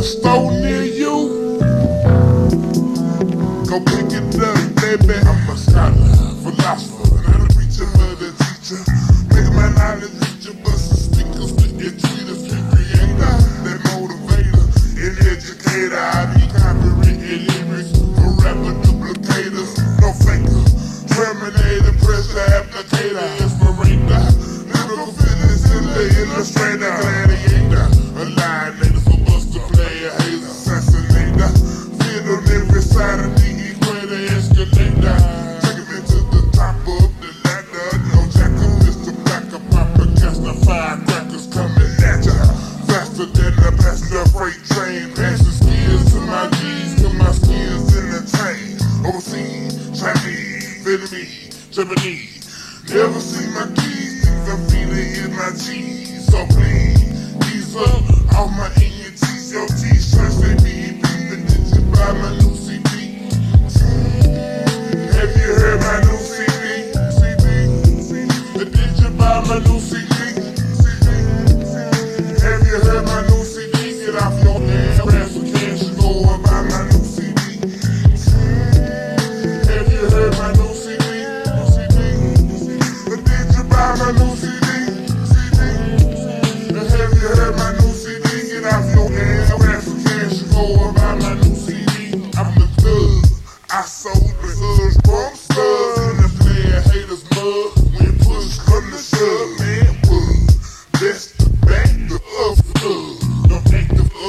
a store near you, go pick it up, baby. I'm a scholar, philosopher, and a preacher, but a teacher. Make my knowledge reach reachable, so speakers to your tweeters, your creator, that motivator, an educator. I be copywritten lyrics, no rapper duplicators, no faker, terminator, pressure applicator, inspirator, lyrical fitness, illustrator, gladiator. that freight train. Passing skills to my G's, put my skills in the train. Overseas, Chinese, Vietnamese, Japanese. Never seen my keys, things I'm feeling in my jeans. So please, ease up. all my ENTs, your T-shirts, they be beeping. Did you buy my new CD? Have you heard my new CD? CD? Did you buy my new CD?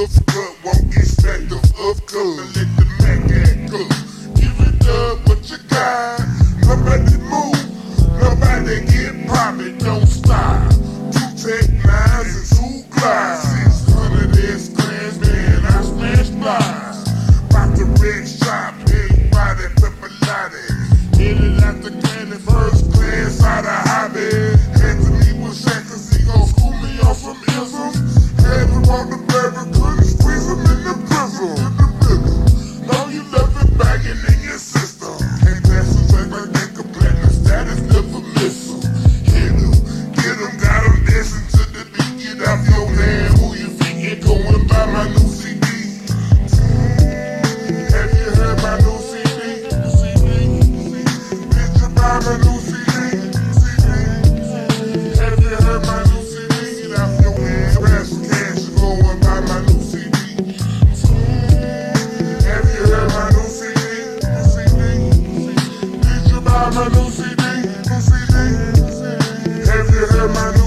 of cut, won't get stacked up of cut. Let the Mac act up. Give it up what you got. Nobody move, nobody get private, don't stop. German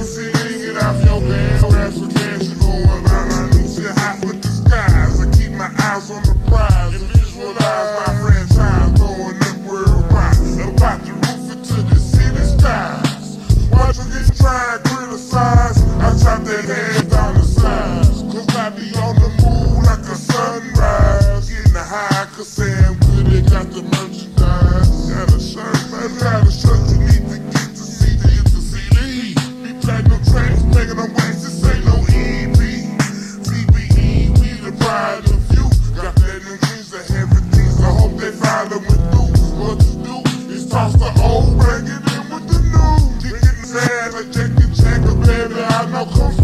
got no cool